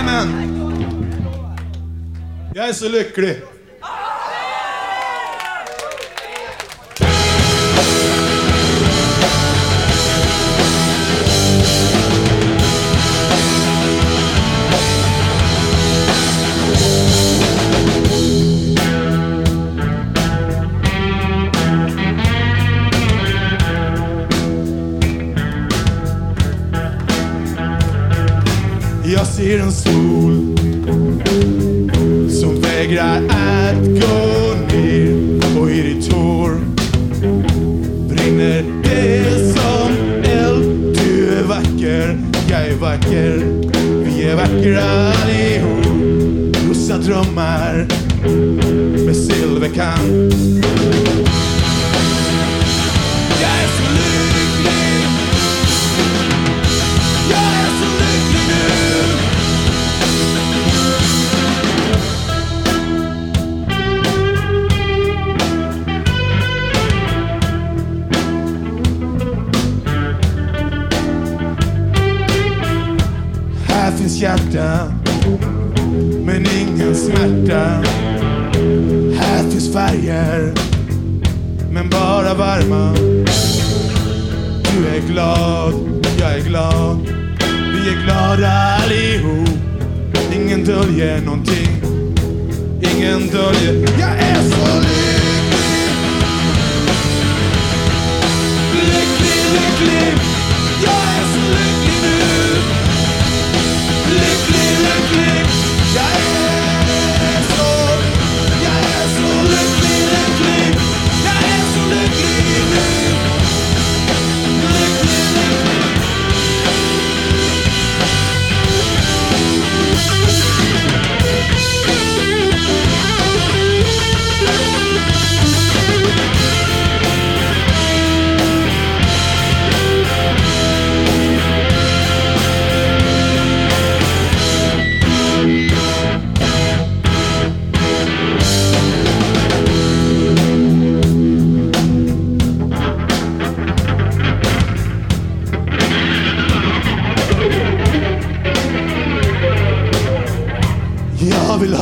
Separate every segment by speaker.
Speaker 1: Jajamän. Jag är så lycklig. Jag ser en sol som vägrar att gå ner och i ditt hår brinner det som eld. Du är vacker, jag är vacker, vi är vackra allihop. Rosa drömmar med silverkant. Här finns hjärta, men ingen smärta. Här finns färger, men bara varma. Du är glad, jag är glad. Vi är glada allihop. Ingen döljer någonting. Ingen döljer. Jag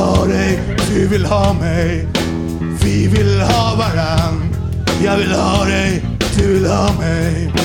Speaker 1: ha dig, du vill ha mig. Vi vill ha varann. Jag vill ha dig, du vill ha mig.